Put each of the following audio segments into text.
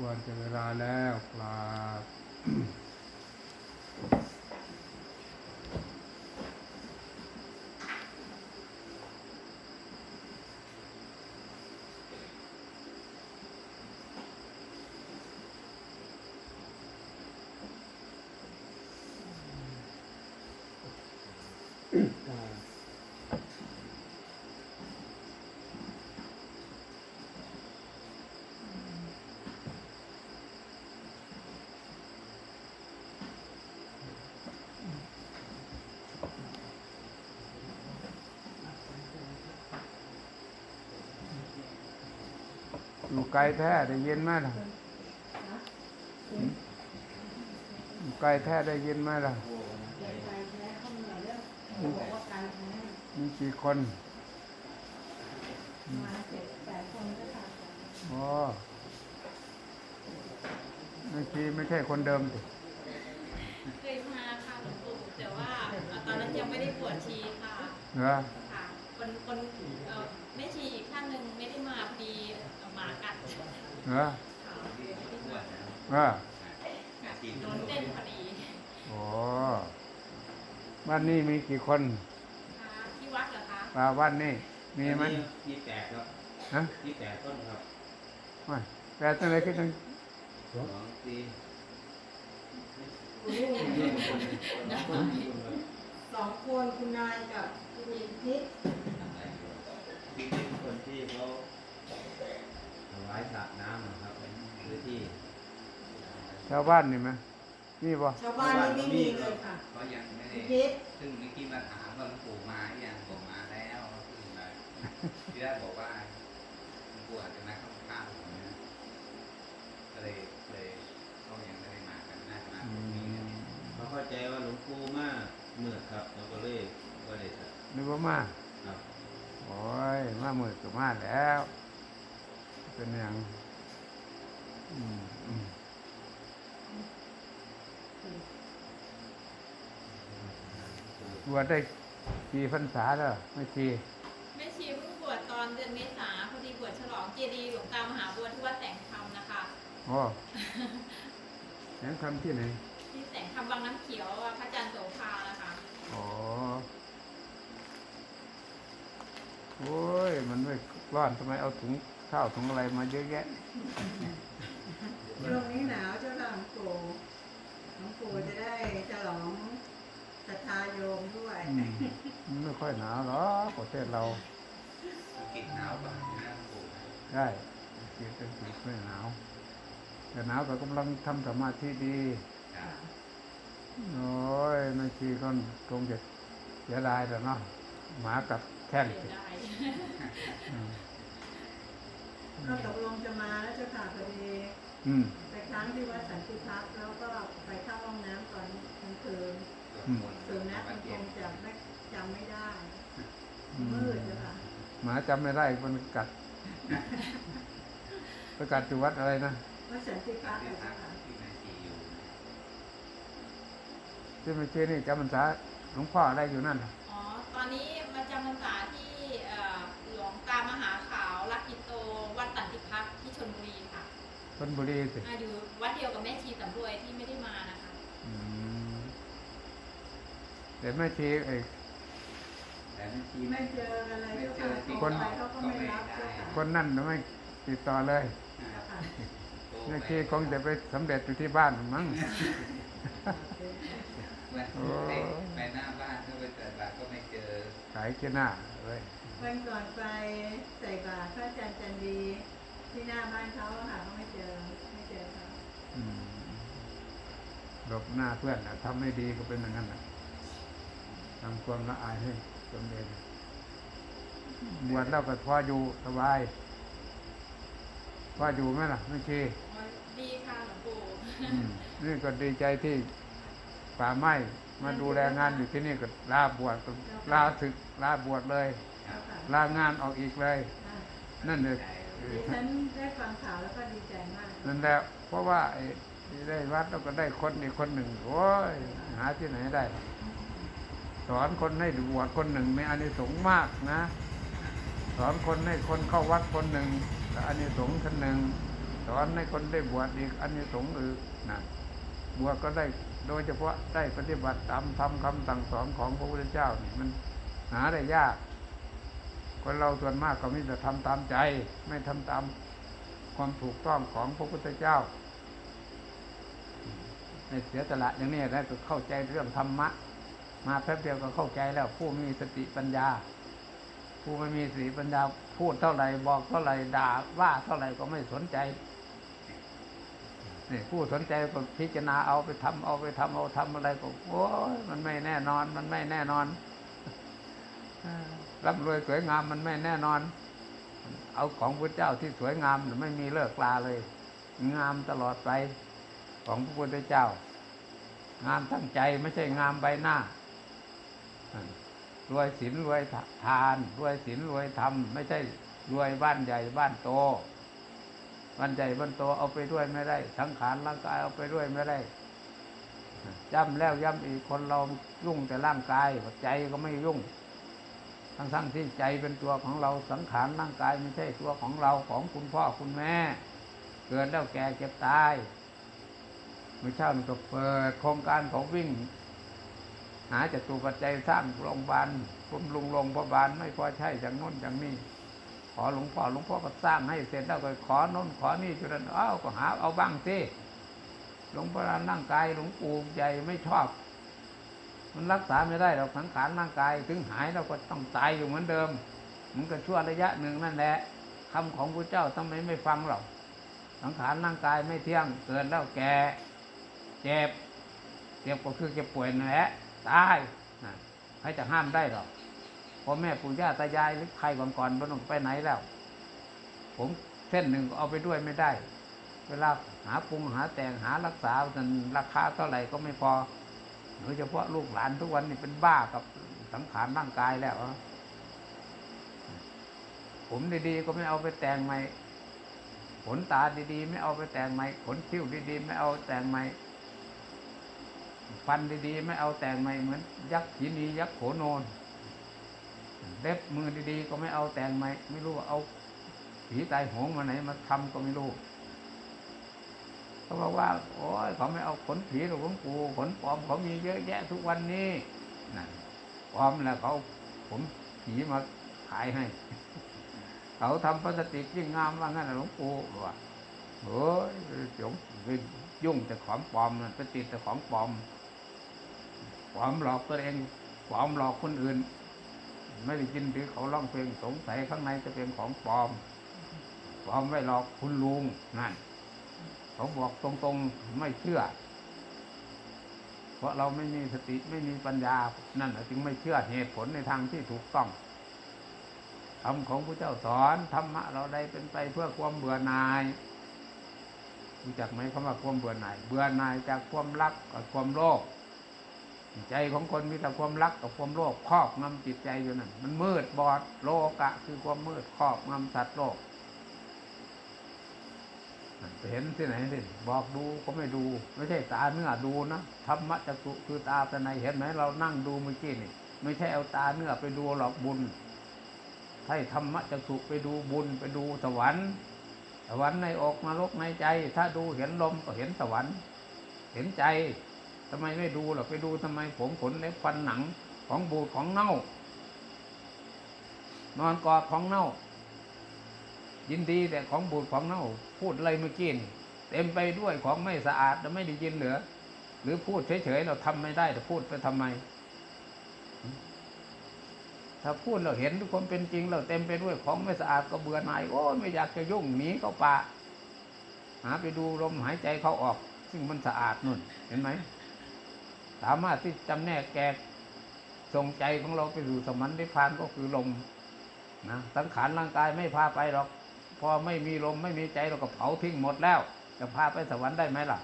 ควรจะเวลาแล้วกราบ ไกลแท้ได้ยินไหมล่ะอยู่ไกลแท้ได้ยินไหมล่ะมีกี่คนอ๋อไม่ชีไม่ใช่คนเดิมสิเคยมาค่ะหลวงปู่แต่ว่าตอนนั้นยังไม่ได้บวชชีค่ะเหรอ คนคนเอ่อแม่ชีอีกท่านหนึ่งไม่ได้มาพอดีหมากัดเหรอค่ะเออโดนเต้นพอดีโอ้บ้านนี้มีกี่คนค่ะที่วัดเหรอคะป่าบ้านนี้มีไหมยี่แปดครับฮะยี่แปดต้นครับไม่แปลตั้งแต่ขึ้นตั้งสองสี่สองคนคุณนายกับคุณยินทิ พย์ที่เป็นคนที่เขาถวายสระน้ำนะครับหรือที่ชาวบ้านนี่ไหมนี่บ่ชาวบ้านนี่ไม่มีเลยค่ะก็ยังไม่คุได้ณทิพย์ซึ่งเมื่อกี้มาถามว่าหลวงปู่มาหรือยังบอกมาแล้วซึ่งแบบที่แรกบอกว่าหลวงปู่อาจจะมาข้างๆผมนะก็เลยเลยเขายังไม่ได้มากันน่าจะมาอืพรุ่งนี้มเขาเข้าใจว่าหลวงปู่มาเมื่อครับเราก็เลยก็เลยจะนึกว่ามาครับ โอ้ย มาหมื่นก็มาแล้ว เป็นอย่างอืมอืมบวชได้กี่พรรษาแล้วไม่กี่แม่ชีเพิ่งบวชตอนเดือนเมษาพอดีบวชฉลองเจดีย์หลวงตามหาบัวที่วัดแต่งธรรมนะคะโอ้ยังทำที่ไหนที่แต่งธรรมบางน้ำเขียวอะพระอาจารย์โสภานะคะอ๋อ โอ้ย มันไม่ร้อนทำไมเอาถุงข้าวถุงอะไรมาเยอะแยะช่วงนี้หนาวเจ้าค่ะหลวงปู่หลวงปู่จะได้ฉลองศรัทธาโยมด้วยอืมมันไม่ค่อยหนาวหรอกประเทศเราอังกฤษหนาวกว่านะหลวงปู่นะได้เกียรติเป็นไม่หนาว แต่หนาวแต่กำลังทำสมาธิดีครับโอ้ยไม่ชีก็คงจะเสียดายแต่เนาะหมากัดแข้งเสียดายอืม ก็ตกลงจะมาแล้วเจ้าค่ะพอดีอืมไปค้างที่วัดสันติพักษ์แล้วก็ไปเข้าห้องน้ำตอนกลางคืนสวดอืมมนต์สุนัขวัมันนคเย็นงจะไม่จำไม่ได้อืมมืดเจ้าค่ะหมาจำไม่ได้มันกัดไปกัดอยู่วัดอะไรนะวัดสันติพักษ์ที่เจ้าพักค่ะที่แม่ชีอยู่ที่ไม่ชีนี่จำพรรษาหลวงพ่ออะไรอยู่นั่นน่ะอ๋อ ตอนนี้มาจำพรรษาที่เอ่อหลวงตามหาขาวลักกิโต วัดสันติพักษ์ที่ ชลบุรีค่ะชนบุรีสิอ่าอยู่วัดเดียวกับแม่ชีสำรวยที่ไม่ได้มานะคะอืมแต่แม่ชีไอ้ แต่แม่ชีไม่เจอกันเลยเจ้าค่ะโทรคนไปเขาก็ไม่รับเจ้าค่ะคนนั่นน่ะไม่ติดต่อเลยเจ้าค่ะแม่ชีคงจะไปสำเร็จอยู่ที่บ้านมั้งไปโอ้ไปหน้าบ้านก็ไปเปิดบาตรก็ไม่เจอขายขี้หน้าเลยวันก่อนไปใส่บาตรพระอาจารย์จันดี ที่หน้าบ้านเขาอะค่ะก็ไม่เจอไม่เจอเขาอืมหลบหน้าเพื่อนนะทำไม่ดีก็เป็นอย่างนั้นนะทำความละอายให้ตนเองบวชแล้วก็พออยู่สบายพออยู่ไหมล่ะไม่ชีอ๋อดีค่ะหลวงปู่อืมนี่ก็ดีใจที่ป่าไม้มาดูแลงานอยู่ที่นี่ก็ลาบวชก็ลาศึกลาบวชเลยเจ้าค่ะลางานออกอีกเลยอ่านั่นเลย ดิฉันได้ฟังข่าวแล้วก็ดีใจมากนั่นแหละเพราะว่าได้วัดแล้วก็ได้คนอีกคนหนึ่งโอ้ยหาที่ไหนได้ สอนคนให้บวชคนหนึ่งมีอานิสงส์มากนะ สอนคนให้คนเข้าวัดคนหนึ่งอานิสงส์คนหนึ่งสอนให้คนได้บวชอีกอันนี้สงส์อื่นนะบวชก็ได้โดยเฉพาะได้ปฏิบัติตามธรรมคำสั่งสอนของพระพุทธเจ้านี่มันหาได้ยาก คนเราส่วนมากก็มีแต่ทำตามใจ ไม่ทำตามความถูกต้องของพระพุทธเจ้าในเสียสละอย่างนี้ได้ก็เข้าใจเรื่องธรรมะ มาแป๊บเดียวก็เข้าใจแล้ว ผู้มีสติปัญญา ผู้ไม่มีสติปัญญาพูดเท่าไหร่บอกเท่าไหร่ด่าว่าเท่าไหร่ก็ไม่สนใจนี่ผู้สนใจก็พิจารณาเอาไปทำเอาไปทำเอาทำอะไรก็โอ้ยมันไม่แน่นอน มันไม่แน่นอน ร่ำรวยสวยงามมันไม่แน่นอน เอาของพระเจ้าที่สวยงามไม่มีเลิกลาเลย งามตลอดไปของพระพุทธเจ้า งามทั้งใจไม่ใช่งามใบหน้ารวยศีลรวยทานรวยศีลรวยธรรมไม่ใช่รวยบ้านใหญ่บ้านโตบ้านใหญ่บ้านโตเอาไปด้วยไม่ได้สังขารร่างกายเอาไปด้วยไม่ได้ย้ำแล้วย้ำอีกคนเรายุ่งแต่ร่างกายใจก็ไม่ยุ่ง ทั้งทั้งที่ใจเป็นตัวของเราสังขารร่างกายไม่ใช่ตัวของเราของคุณพ่อคุณแม่ เกิดแล้วแก่เจ็บตายเมื่อเช้านี่ก็เปิดโครงการของวิ่ง หาจะตูปัจจัยสร้างโรงพยาบาลคุมลุงโรงพยาบาลไม่พอใช่อย่างน้นอย่างนี้ ขอหลวงพ่อหลวงพ่อก็สร้างให้เสร็จแล้วก็ขอโน้นขอนี่จุดนั้นอ้าวก็หาเอาบ้างสิหลวงพ่อร่างกายหลวงปู่ใหญ่ไม่ชอบ มันรักษาไม่ได้หรอกสังขารร่างกาย ถึงหายเราก็ต้องตายอยู่เหมือนเดิม มันก็ชั่วระยะหนึ่งนั่นแหละคำของพระเจ้าทำไมไม่ฟังหรอกสังขารร่างกายไม่เที่ยงเกิดแล้วแก่เจ็บเจ็บก็คือเจ็บป่วยนั่นแหละตายนะใครจะห้ามได้หรอกพ่อแม่ปู่ย่าตายายหรือใครก่อนๆมันต้องไปไหนแล้ว ผมเส้นหนึ่งเอาไปด้วยไม่ได้ เวลาหาปรุงหาแต่งหารักษาจนราคาเท่าไหร่ก็ไม่พอ โดยเฉพาะลูกหลานทุกวันนี้เป็นบ้ากับสังขารร่างกายแล้วอะผมดีๆก็ไม่เอาไปแต่งใหม่ขนตาดีๆ ไม่เอาไปแต่งใหม่ขนคิ้วดีๆ ไม่เอาแต่งใหม่ฟันดีๆ ไม่เอาแต่งใหม่เหมือน ยักษ์ขีนียักษ์โขนนเล็บมือดีๆ ก็ไม่เอาแต่งใหม่ไม่รู้ว่าเอาผีตายโหงมาไหนมาทำก็ไม่รู้ เขาบอกว่า โอ้ยเขาไม่เอาขนผีหรอกหลวงปู่ขนปลอมเขามีเยอะแยะทุกวันนี้นั่นปลอมแล้วเขาผมผีมาขายให้ เขาทำพลาสติกยิ่งงามว่างั้นหลวงปู่ว่าเฮ้ยจงยุ่งแต่ของปลอมมันไปติดแต่ของปลอมปลอมหลอกตัวเองปลอมหลอกคนอื่น ไม่ได้ยินหรือเขาร้องเพลงสงสัยข้างในจะเป็นของปลอมปลอมไว้หลอกคุณลุงนั่น เขาบอกตรงๆไม่เชื่อ เพราะเราไม่มีสติไม่มีปัญญา นั่นจึงไม่เชื่อเหตุผลในทางที่ถูกต้องธรรมของพระเจ้าสอนธรรมะเราได้เป็นไปเพื่อความเบื่อหน่ายรู้จักไหมคำว่าความเบื่อหน่าย เบื่อหน่ายจากความรักกับความโลภใจของคนมีแต่ความรักกับความโลภครอบงำจิตใจอยู่นั่นมันมืดบอดโลกะ คือความมืดครอบงำสัตว์โลก ไปเห็นที่ไหนสิบอกดูก็ไม่ดู ไม่ใช่ตาเนื้อดูนะธรรมะจักรุคือตาภายในเห็นไหมเรานั่งดูเมื่อกี้นี่ไม่ใช่เอาตาเนื้อไปดูหรอกบุญให้ธรรมะจักรุไปดูบุญไปดูสวรรค์สวรรค์ในอกนรกในใจ ถ้าดูเห็นลมก็เห็นสวรรค์ เห็นใจทำไมไม่ดูหรอกไปดูทำไมผมขนเล็บฟันหนังของบูดของเน่านอนกอดของเน่า ยินดีแต่ของบูดของเน่าพูดอะไรเมื่อกี้นี่เต็มไปด้วยของไม่สะอาดแล้วไม่ได้ยินเหลือ หรือพูดเฉยๆเราทำไม่ได้แต่พูดไปทำไม ถ้าพูดเราเห็นทุกคนเป็นจริง เราเต็มไปด้วยของไม่สะอาดก็เบื่อหน่ายโอ้ไม่อยากจะยุ่งหนีเข้าป่าหาไปดูลมหายใจเขาออก ซึ่งมันสะอาดนุ่นเห็นไหมสามารถที่จำแนกแกส่งใจของเราไปสู่สมันนิพพานก็คือลมนะสังขารร่างกายไม่พาไปหรอก พอไม่มีลมไม่มีใจเราก็เผาทิ้งหมดแล้ว จะพาไปสวรรค์ได้ไหมล่ะ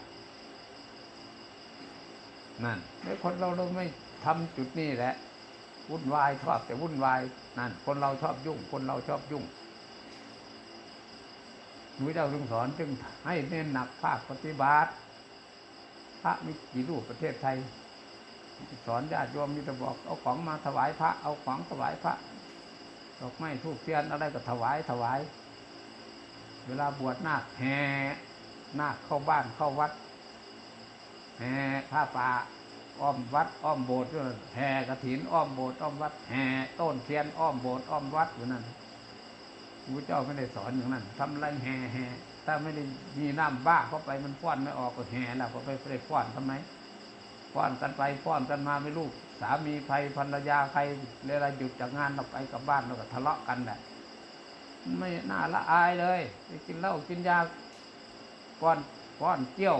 นั่นไม่คนเราเราไม่ทำจุดนี้แหละวุ่นวายชอบแต่วุ่นวายนั่น คนเราชอบยุ่ง คนเราชอบยุ่งพระเจ้าทรงสอนจึงให้เน้นหนักภาคปฏิบัติพระมีกี่รูปประเทศไทย สอนญาติโยมมีแต่บอกเอาของมาถวายพระ เอาของถวายพระดอกไม้ธูปเทียนอะไรก็ถวายถวาย เวลาบวชนาคแห่นาคเข้าบ้านเข้าวัดแห่ผ้าป่าอ้อมวัด อ้อมโบสถ์ด้วยแห่กระถินอ้อมโบสถ์อ้อมวัดแห่ต้นเทียนอ้อมโบสถ์อ้อมวัดอยู่นั่นพระเจ้าไม่ได้สอนอย่างนั้นทำไรแห่แห่ถ้าไม่ได้มีน้ำบ้าเข้าไปมันฟ้อนไม่ออกก็แห่แล้วก็ไปไปฟ้อนทำไมฟ้อนกันไปฟ้อนกันมาไม่รู้สามีใครภรรยาใครเวลาหยุดจากงานเราไปกลับบ้านเราก็ทะเลาะกันแหละ ไม่น่าละอายเลยไปกินเหล้ากินยาฟ้อนฟ้อนเกี่ยว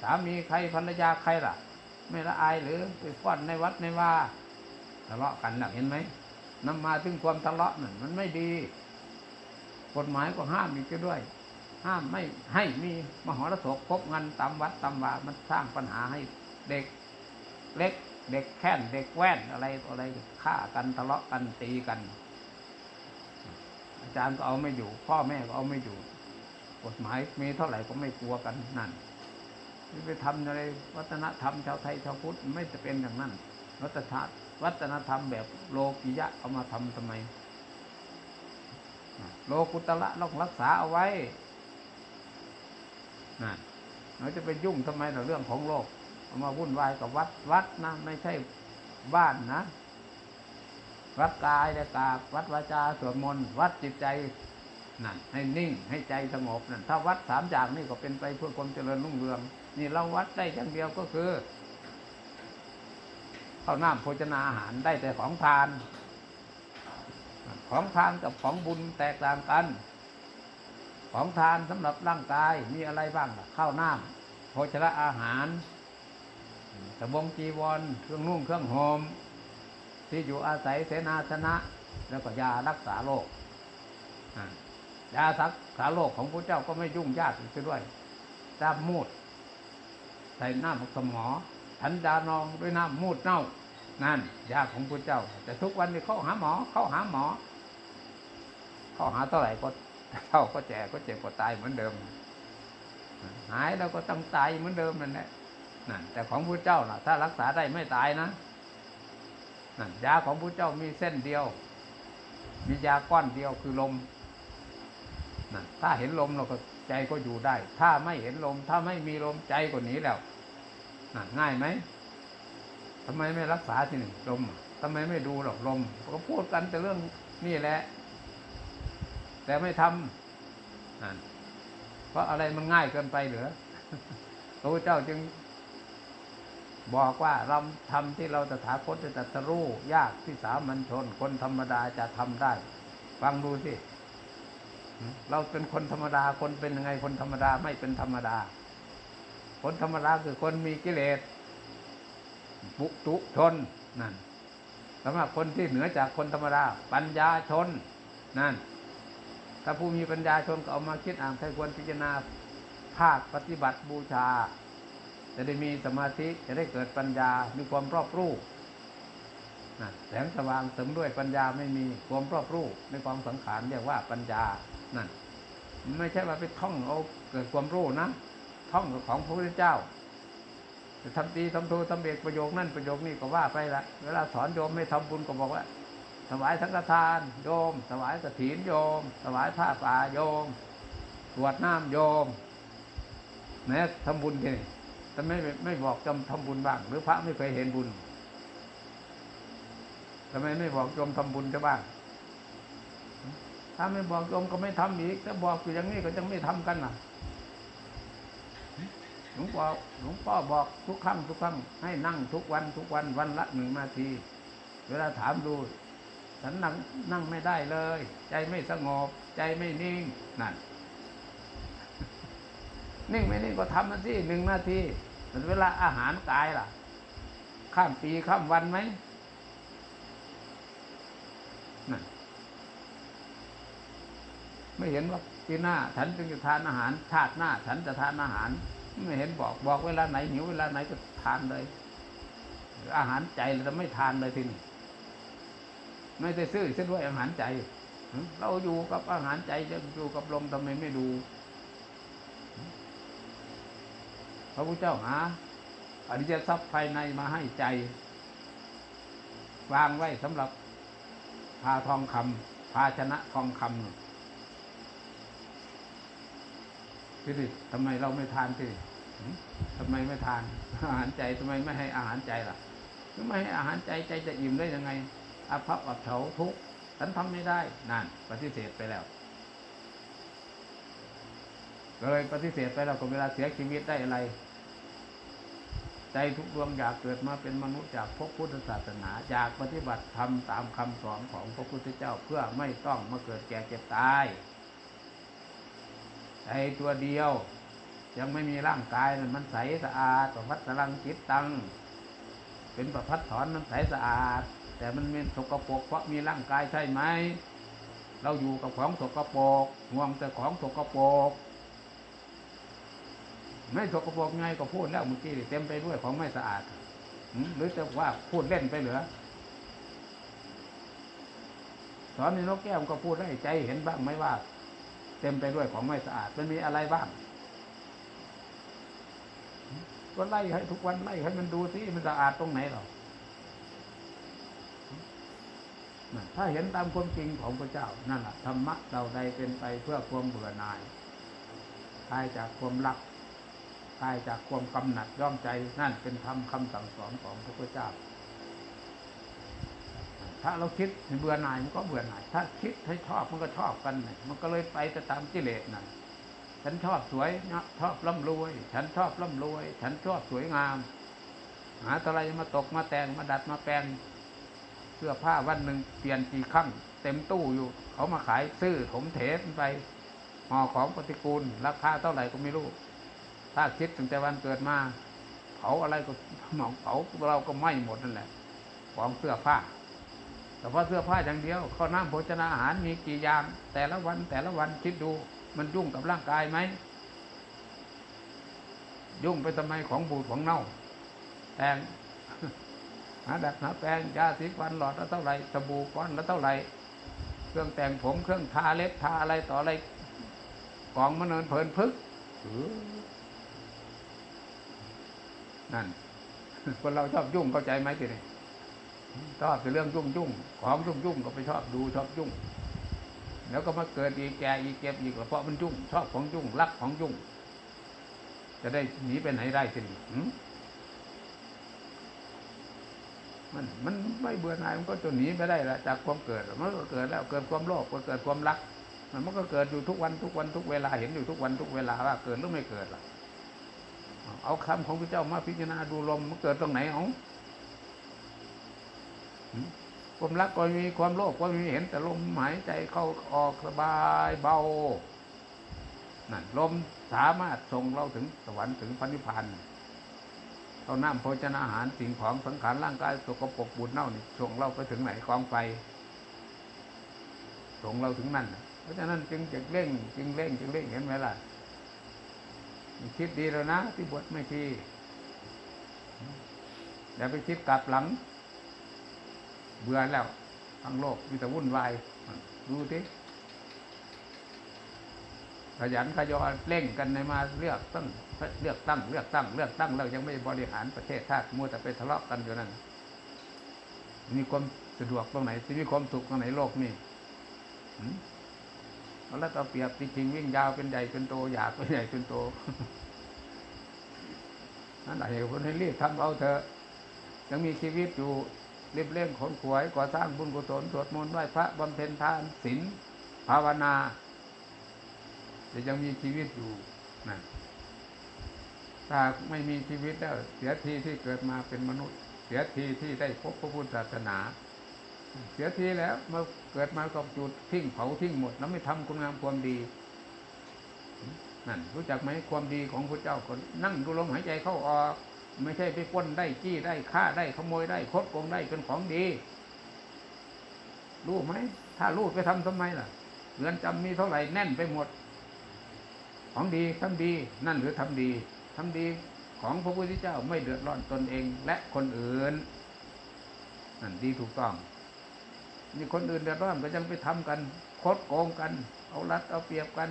สามีใครภรรยาใครล่ะ ไม่ละอายหรือไปฟ้อนในวัดในว่าทะเลาะกันนะเห็นไหมนำมาถึงความทะเลาะนั่นมันไม่ดี กฎหมายก็ห้ามอีกด้วย ห้ามไม่ให้มีมหรสพพบงานตามวัดตามว่ามันสร้างปัญหาให้เด็กเล็ก เด็กแค้นเด็กแว่นอะไรอะไรฆ่ากันทะเลาะกันตีกัน จารย์ก็เอาไม่อยู่ พ่อแม่ก็เอาไม่อยู่ กฎหมายมีเท่าไหร่ก็ไม่กลัวกันนั่นไปทำอะไรวัฒนธรรมชาวไทยชาวพุทธไม่จะเป็นอย่างนั้นวัฒนธรรมวัฒนธรรมแบบโลกิยะเอามาทำทำไม โลกุตละต้องรักษาเอาไว้นั่นเราจะไปยุ่งทำไมเราเรื่องของโลกเอามาวุ่นวายกับวัดวัดนะ ไม่ใช่บ้านนะ วัดกายและกาบวัดวาจาสวดมนต์วัดจิตใจนั่นให้นิ่งให้ใจสงบนั่นถ้าวัดสามอย่างนี่ก็เป็นไปเพื่อความเจริญรุ่งเรือง นี่เราวัดได้อย่างเดียวก็คือข้าวน้ำโภชนาอาหารได้แต่ของทาน ของทานกับของบุญแตกต่างกัน ของทานสำหรับร่างกายมีอะไรบ้างข้าวน้ำโภชนะอาหารสบงจีวรเครื่องนุ่งเครื่องหอม ที่อยู่อาศัยเสนาสนะ แล้วก็ยารักษาโรคยารักษาโรคของพระเจ้าก็ไม่ยุ่งยากอีกด้วยจ้ามูดใส่หน้ำสมอฉันยานองด้วยน้ำมูดเน่านั่นยาของพระเจ้า แต่ทุกวันนี้เข้าหาหมอ เข้าหาหมอ เข้าหาเท่าไหร่ก็เท่าก็แจกก็เจ็บก็ตายเหมือนเดิม หายแล้วก็ต้องตายเหมือนเดิมนั่นแหละนั่นแต่ของพระเจ้าล่ะ ถ้ารักษาได้ไม่ตายนะ นั่นยาของพระเจ้ามีเส้นเดียว มียาก้อนเดียวคือลมนั่นถ้าเห็นลมเราก็ใจก็อยู่ได้ ถ้าไม่เห็นลม ถ้าไม่มีลมใจก็หนีแล้วนั่นง่ายไหมทำไมไม่รักษาทีหนึ่งลมทำไมไม่ดูหรอกลมก็พูดกันแต่เรื่องนี่แหละ แต่ไม่ทำนั่นเพราะอะไรมันง่ายเกินไปเหรือพระเจ้าจึง บอกว่าเราทำที่เราตถาคตจะตรัสรู้ยากที่สามัญชน คนธรรมดาจะทำได้ ฟังดูสิเราเป็นคนธรรมดาคนเป็นยังไงคนธรรมดาไม่เป็นธรรมดา คนธรรมดาคือคนมีกิเลสปุตุชนนั่นสำหรับคนที่เหนือจากคนธรรมดา ปัญญาชนนั่น ถ้าผู้มีปัญญาชนก็เอามาคิดอ่านใครควรพิจารณาภาคปฏิบัติบูชา จะได้มีสมาธิจะได้เกิดปัญญา มีความรอบรู้แสงสว่างเสริมด้วยปัญญาไม่มีความรอบรู้ในความสังขารเรียกว่าปัญญานั่นไม่ใช่ว่าไปท่องเอาเกิดความรู้นะท่องของพระพุทธเจ้าจะทำดีทำโททำเบกประโยคนั่นประโยคนี้ก็ว่าไปละเวลาสอนโยมไม่ทำบุญก็บอกว่าถวายสังฆทานโยมถวายกฐินโยมถวายผ้าป่าโยมตรวจน้ำโยมแม้ทำบุญทีนี่ แต่ไม่ไม่บอกจำทำบุญบ้าง หรือพระไม่เคยเห็นบุญทำไมไม่บอกโยมทำบุญจะบ้าง ถ้าไม่บอกโยมก็ไม่ทำอีก ถ้าบอกอยู่อย่างนี้ก็ยังไม่ทำกันน่ะหลวงพ่อหลวงพ่อบอกทุกครั้งทุกครั้งให้นั่งทุกวันทุกวันวันละหนึ่งนาที เวลาถามดูฉันนั่งนั่งไม่ได้เลย ใจไม่สงบ ใจไม่นิ่งนั่น นิ่งไม่นิ่งก็ทำมันสิหนึ่งนาทีแต่เวลาอาหารกายล่ะ ข้ามปีข้ามวันไหมนั่นไม่เห็นว่าปีหน้า ฉันจึงจะทานอาหาร ชาติหน้า ฉันจะทานอาหาร ไม่เห็นบอกบอกเวลาไหนหิวเวลาไหนก็ทานเลย อาหารใจเราไม่ทานเลยทีนี้ไม่ได้ซื้อเส้นด้วยอาหารใจ เราอยู่กับอาหารใจจะอยู่กับลมทำไมไม่ดู พระพุทธเจ้าหาอริยทรัพย์ภายในมาให้ใจ วางไว้สำหรับพาทองคำภาชนะทองคำที่ดิทำไมเราไม่ทานที่ทำไมไม่ทาน อาหารใจทำไมไม่ให้อาหารใจล่ะทำไมให้อาหารใจใจจะอิ่มได้ยังไงอาภัพอับเฉาทุกฉันทำไม่ได้นั่นปฏิเสธไปแล้ว เลยปฏิเสธไปแล้วก็เวลาเสียชีวิตได้อะไร ใจทุกดวงอยากเกิดมาเป็นมนุษย์จากพบพุทธศาสนาอยากปฏิบัติธรรมตามคำสอนของพระพุทธเจ้าเพื่อไม่ต้องมาเกิดแก่เจ็บตายใจตัวเดียว ยังไม่มีร่างกายนั่นมันใสสะอาดประพัดสลังจิตตัง เป็นประพัดถอนมันใสสะอาด แต่มันเป็นสกปรกเพราะมีร่างกายใช่ไหมเราอยู่กับของสกปรกห่วงแต่ของสกปรก ไม่สกปรกไงก็พูดแล้วเมื่อกี้เต็มไปด้วยของไม่สะอาดหรือจะว่าพูดเล่นไปเหรือสอนในนกแก้วมันก็พูดให้ใจเห็นบ้างไหมว่า เต็มไปด้วยของไม่สะอาด มันมีอะไรบ้างก็ไล่ให้ทุกวันไล่ให้มันดูสิมันสะอาดตรงไหนหรอถ้าเห็นตามความจริงของพระเจ้านั่นแหละธรรมะเราใดเป็นไปเพื่อความเบื่อหน่ายคลายจากความรัก ลายจากความกำหนัดย่อมใจนั่นเป็นธรรมคำสั่งสอนของพระพุทธเจ้า ถ้าเราคิดเบื่อหน่ายมันก็เบื่อหน่าย ถ้าคิดให้ชอบมันก็ชอบกันมันก็เลยไปแต่ตามกิเลสนั่นฉันชอบสวยนะชอบร่ำรวย ฉันชอบร่ำรวย ฉันชอบสวยงาม หาอะไรมาตกมาแต่งมาดัดมาแปลงเสื้อผ้าวันหนึ่งเปลี่ยนกี่ครั้งเต็มตู้อยู่ เขามาขายซื้อถมเถนไปห่อของปฏิกูล ราคาเท่าไหร่ก็ไม่รู้ ถ้าคิดตั้งแต่วันเกิดมาเผาอะไรก็หมองเผาเราก็ไหม้หมดนั่นแหละของเสื้อผ้า แต่ว่าเสื้อผ้าอย่างเดียวข้าวน้ำโภชนาอาหารมีกี่อย่าง แต่ละวันแต่ละวันคิดดูมันยุ่งกับร่างกายไหม ยุ่งไปทำไมของบูดของเน่าแปรงหาดัดหาแปรงยาสีฟันหลอดละเท่าไหร่สบู่ก้อนละเท่าไหร่เครื่องแต่งผมเครื่องทาเล็บทาอะไรต่ออะไรกองมันเนินเพลินพึกอ นั่นคนเราชอบยุ่งเข้าใจไหมทีนี้ชอบแต่เรื่องยุ่งยุ่งของยุ่งยุ่งก็ไปชอบดูชอบยุ่ง แล้วก็มาเกิดอีกแก่อีกเก็บอีกเพราะมันยุ่ง ชอบของยุ่งรักของยุ่ง จะได้หนีไปไหนได้ทีนี้มมันมันไม่เบื่อหน่ายมันก็จะหนีไปได้ละจากความเกิดมันก็เกิดแล้วเกิดความโลภก็เกิดความรัก มันมันก็เกิดอยู่ทุกวันทุกวันทุกเวลาเห็นอยู่ทุกวันทุกเวลาว่าเกิดหรือไม่เกิดล่ะ เอาคำของพระเจ้ามาพิจารณาดูลมมันเกิดตรงไหนเอาหืมความรักก็มีความโลภก็มีเห็นแต่ลมหายใจเข้าออกสบายเบานั่นลมสามารถส่งเราถึงสวรรค์ถึงพระนิพพานเอาน้ำโภชนาอาหารสิ่งของสังขารร่างกายสกปรกบูดเน่านี่ส่งเราไปถึงไหนกองไฟส่งเราถึงนั่น เพราะฉะนั้นจึงจะเร่งจึงเร่งจึงเร่งเห็นไหมล่ะ คิดดีแล้วนะ ที่บวชไม่ทีอย่าไปคิดกลับหลัง เบื่อแล้วทั้งโลกมีแต่วุ่นวายดูทีขยันขยอเร่งกันในมาเลือกตั้งเลือกตั้ง เลือกตั้ง เลือกตั้งแล้วยังไม่บริหารประเทศชาติมัวแต่ไปทะเลาะกันอยู่นั่นมีความสะดวกตรงไหนมีความสุขตรงไหนโลกนี่ มเอาแล้วเอาเปรียบจริงๆวิ่งยาวเป็นใหญ่เป็นโตอยากเป็นใหญ่เป็นโตนั่นแหละเหตุผลให้รีบทำเอาเถอะยังมีชีวิตอยู่รีบเร่งขนขวยก่อสร้างบุญกุศลสวดมนต์ไหว้พระบำเพ็ญทานศีลภาวนาจะยังมีชีวิตอยู่นะถ้าไม่มีชีวิตแล้วเสียทีที่เกิดมาเป็นมนุษย์ เสียทีที่ได้พบพระพุทธศาสนา เสียทีแล้วมื่อเกิดมาก็จุดทิ้งเผาทิ้งหมด แล้วไม่ทำคุณงามความดีนั่นรู้จักไหมความดีของพระเจ้าคนนั่งดูลมหายใจเข้าออก ไม่ใช่ไปป้นได้จี้ได้ฆ่าได้ขโมยได้คดโกงได้เป็นของดีรู้ไหมถ้ารู้ไปทำทำไมล่ะเรือนจำมีเท่าไหร่แน่นไปหมด ของดีทำดี นั่นหรือทำดีทำดีของพระพุทธเจ้าไม่เดือดร้อนตนเองและคนอื่นนั่นดีถูกต้อง นี่คนอื่นเดือดร้อนก็ยังไปทำกันคดโกงกัน เอารัดเอาเปรียบกัน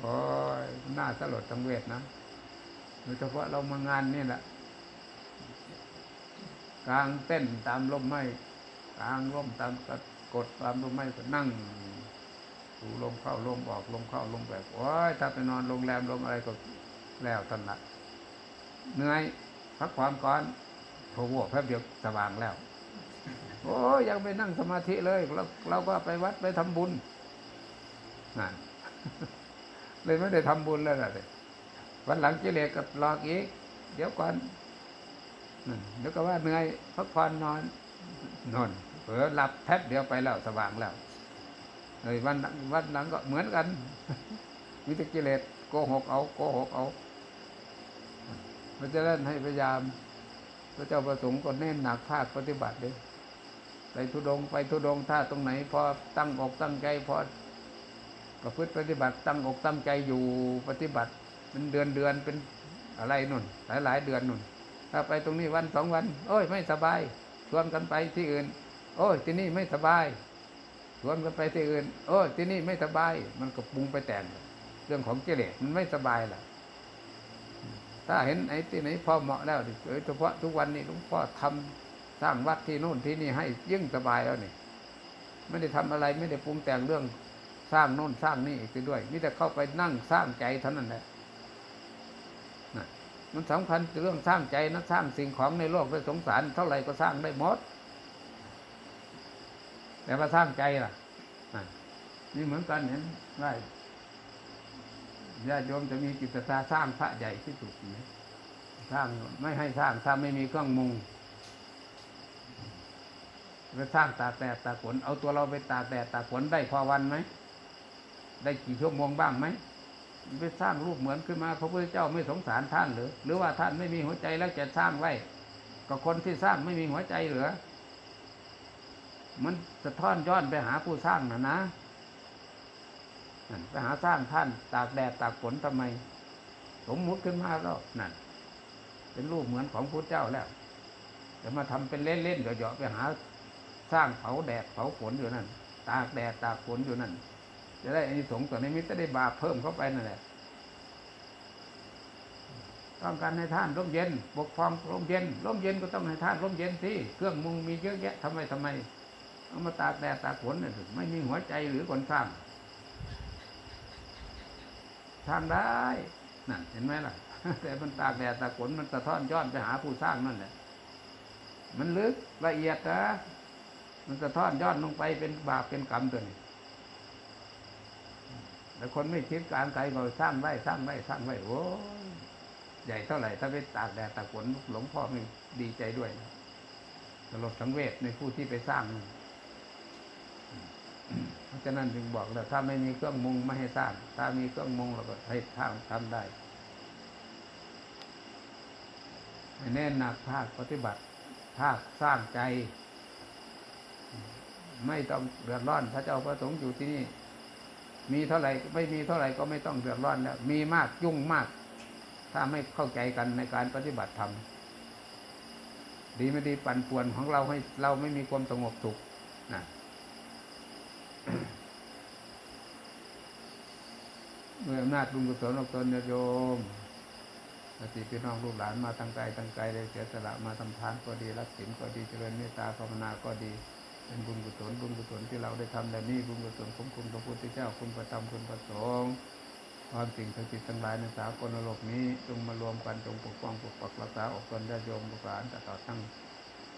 โอ้ยน่าสลดสังเวชนะโดยเฉพาะเรามางานนี่แหละกลางเต้นตามลมไม้กลางร่มตามกดตามลมไม้ก็นั่งรสูลมเข้าลมออกลมเข้าลมแบบโอ้ยถ้าไปนอนโรงแรมโรงอะไรก็แล้วทันละเหนื่อยพักผ่อนก่อนโถวแป๊บเดียวสว่างแล้ว โอ้ยยังไปนั่งสมาธิเลยเราเราก็ไปวัดไปทำบุญนั่นเลยไม่ได้ทำบุญแล้วล่ะเลยวันหลังกิเลสก็หลอกอีก เดี๋ยวก่อนนั่นเดี๋ยวก็ว่าเหนื่อยพักผ่อนนอนนอนเผลอหลับแป๊บเดียวไปแล้วสว่างแล้วเอ้ยวันหลังวันหลังก็เหมือนกันมิตกิเลสโกหกเอาโกหกเอาเพราะฉะนั้นให้พยายามพระเจ้าประสงค์ก็เน้นหนักภาคปฏิบัติเลย ไปทุดงไปทุดงถ้าตรงไหน พอตั้งอกตั้งใจพอประพฤติปฏิบัติตั้งอกตั้งใจอยู่ปฏิบัติเป็นเดือนเดือนเป็นอะไรนุ่น หลายหลายเดือนนุ่น ถ้าไปตรงนี้วันสองวัน โอ้ยไม่สบายชวนกันไปที่อื่น โอ้ยที่นี่ไม่สบายชวนกันไปที่อื่น โอ้ยที่นี่ไม่สบาย มันก็ปรุงไปแต่งเรื่องของกิเลสมันไม่สบายล่ะ ถ้าเห็นไอ้ที่ไหนพอเหมาะแล้วโดยเฉพาะทุกวันนี้หลวงพ่อทำ สร้างวัดที่นู่นที่นี่ให้ยิ่งสบายแล้วนี่ไม่ได้ทำอะไรไม่ได้ปรุงแต่งเรื่องสร้างโน่นสร้างนี่อีกด้วยมิแต่เข้าไปนั่งสร้างใจเท่านั้นแหละนะมันสำคัญเรื่องสร้างใจนะสร้างสิ่งของในโลกด้วยสงสาร เท่าไหร่ก็สร้างได้หมดแต่ว่าสร้างใจล่ะนี่เหมือนกันเห็นได้ญาติโยมจะมีจิตศรัทธาสร้างพระใหญ่ที่สุดนะสร้างไม่ให้สร้างถ้าไม่มีเครื่องมุง ไปสร้างตากแดดตากฝนเอาตัวเราไปตากแดดตากฝนได้พอวันไหมได้กี่ชั่วโมงบ้างไหมไปสร้างรูปเหมือนขึ้นมาพระพุทธเจ้าไม่สงสารท่านหรือ หรือว่าท่านไม่มีหัวใจแล้วจะสร้างไว้ก็คนที่สร้างไม่มีหัวใจเหรือมันสะท้อนย้อนไปหาผู้สร้างนะนะนั่นไปหาสร้างท่าน ตากแดดตากฝนทำไม สมมุติขึ้นมาแล้วนั่นเป็นรูปเหมือนของพระเจ้าแล้วจะมาทำเป็นเล่นๆเหยาะๆไปหา สร้างเผาแดดเผาฝนอยู่นั่น ตากแดดตากฝนอยู่นั่น จะได้อานิสงส์ตัวนี้มิจะได้บาปเพิ่มเข้าไปนั่นแหละต้องการให้ท่านร่มเย็นปกครองร่มเย็นร่มเย็นก็ต้องให้ท่านร่มเย็นสิเครื่องมุงมีเยอะแยะทำไมทำไมเอามาตากแดดตากฝนเนี่ยไม่มีหัวใจหรือคนสร้างสร้างได้นั่นเห็นไหมล่ะ แต่มันตากแดดตากฝนมันสะท้อนย้อนไปหาผู้สร้างนั่นแหละมันลึกละเอียดนะ มันสะท้อนย้อนลงไปเป็นบาปเป็นกรรมตัวนี้แต่คนไม่คิดการไกลก็สร้างไว้สร้างไว้สร้างไว้โอ้ใหญ่เท่าไหร่ถ้าไปตากแดดตากฝนหลวงพ่อม่ดีใจด้วยนะสลดสังเวชในผู้ที่ไปสร้าง เพราะฉะนั้นจึงบอกแล้วถ้าไม่มีเครื่องมุงไม่ให้สร้าง ถ้ามีเครื่องมุงเราก็ให้ทำทำได้ให้แน่นหนักภาคปฏิบัติ ภาคสร้างใจ ไม่ต้องเดือดร้อนพระเจ้าประสงค์อยู่ที่นี่ มีเท่าไหร่ไม่มีเท่าไหร่ก็ไม่ต้องเดือดร้อนแล้วมีมากยุ่งมาก ถ้าไม่เข้าใจกันในการปฏิบัติธรรมดีไม่ดีปั่นป่วนของเราให้เราไม่มีความสงบสุขนะเมื่ออำนาจบุญกุศลของตนโยมปฏิพี่น้องลูกหลานมาตั้งใจตั้งใจเลยเสียสละมาทำทานก็ดีรักศีลก็ดีเจริญเมตตาภาวนาก็ดี เป็นบุญกุศลบุญกุศลที่เราได้ทำแต่นี้บุญกุศลของคุณพระพุทธเจ้าคุณประธรรมคุณพระสงฆ์ความสิ่งศักดิ์สิทธิ์ทั้งหลายในสากลโลกนี้จงมารวมกันจงปกป้องปกปักรักษาอกตนญาติโยมลูกหลานตลอดทั้ง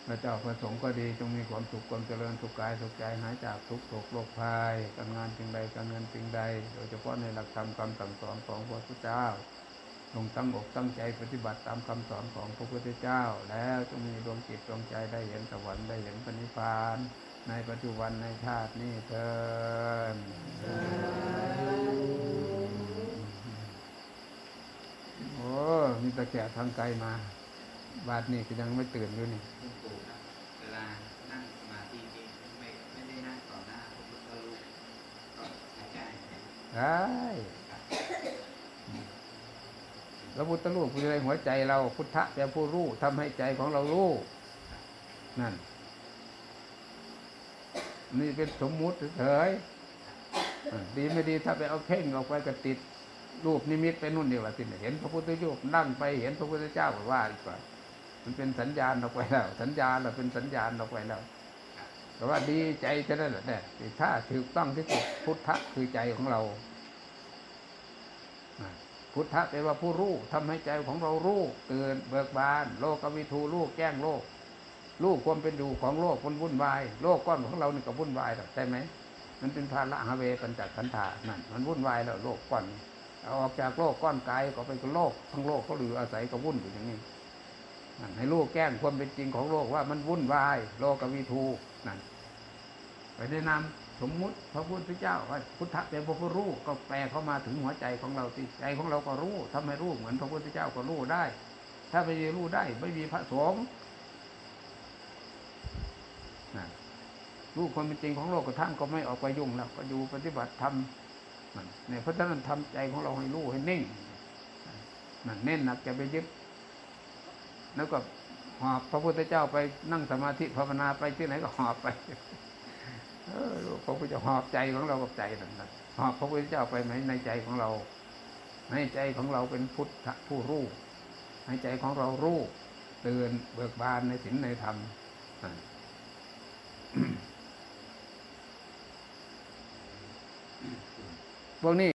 พระเจ้าพระสงฆ์ก็ดีจงมีความสุขความเจริญสุขกายสุขใจหายจากทุกข์โศกโรคภัยการงานสิ่งใดการเงินสิ่งใด โดยเฉพาะในหลักธรรมคำสั่งสอนของพระพุทธเจ้า จงตั้งอกตั้งใจปฏิบัติตามคำสอนของพระพุทธเจ้า แล้วจงมีดวงจิตดวงใจได้เห็นสวรรค์ได้เห็นปณิพพาน ในปัจจุบันในชาตินี้เถิดโอ้มีตะแก่ทางไกลมา บาดนี่ก็ยังไม่ตื่นอยู่นี่หลวงปู่ครับเวลานั่งสมาธินี่ไม่ไม่ได้นั่งต่อหน้าพระพุทธรูปก็หายใจได้ พระพุทธรูปคือในหัวใจเราพุทธะเป็นผู้รู้ทำให้ใจของเรารู้นั่น นี่เป็นสมมุติเฉยดีไม่ดีถ้าไปเอาเพ่งออกไปก็ติดรูปนิมิตไปนู่นเดียวละสิเห็นพระพุทธรูปนั่งไปเห็นพระพุทธเจ้าก็ว่าดีกว่า มันเป็นสัญญาณออกไปแล้ว สัญญาณเราเป็นสัญญาณออกไปแล้วแต่ว่าดีใจจะได้แหละเนี่ยถ้าถูกต้องที่สุดพุทธะคือใจของเรา พุทธะแปลว่าผู้รู้ทำให้ใจของเรารู้ตื่นเบิกบาน โลกวิทูรู้แจ้งโลกรู้ความเป็นอยู่ของโลกมันวุ่นวาย โลกก้อนของเรานี่ก็วุ่นวายหรอกใช่ไหมมันเป็นภาระหาเวปัญจขันธานั่นมันวุ่นวายแล้วโลกก้อนเอาออกจากโลกก้อนกายก็เป็นโลกทั้งโลกเขาหรืออาศัยก็วุ่นอยู่อย่างนี้นั่นให้ลูกแก้งความเป็นจริงของโลกว่ามันวุ่นวาย โลกวิทูนั่นไปแนะนำ สมมุติพระพุทธเจ้าว่าพุทธะเป็นพระผู้รู้ก็แปลเข้ามาถึงหัวใจของเราสิใจของเราก็รู้ทำให้รู้เหมือนพระพุทธเจ้าก็รู้ได้ ถ้าไม่ได้รู้ได้ ไม่มีพระสงฆ์รู้ความเป็นจริงของโลกกระทั่งก็ไม่ออกไปยุ่งแล้วก็อยู่ปฏิบัติธรรมเนี่ยเพราะฉะนั้นทำใจของเราให้รู้ให้นิ่งนั่นเน้นหนักจะไปยึดแล้วก็หอบพระพุทธเจ้าไปนั่งสมาธิภาวนาไปที่ไหนก็หอบไป พระพุทธเจ้าหอบใจของเรากับใจนั่นนะหอบพระพุทธเจ้าไปไหมในใจของเราในใจของเราเป็นพุทธผู้รู้ในใจของเรารู้ตื่นเบิกบานในศีลในธรรมวันพวกนี้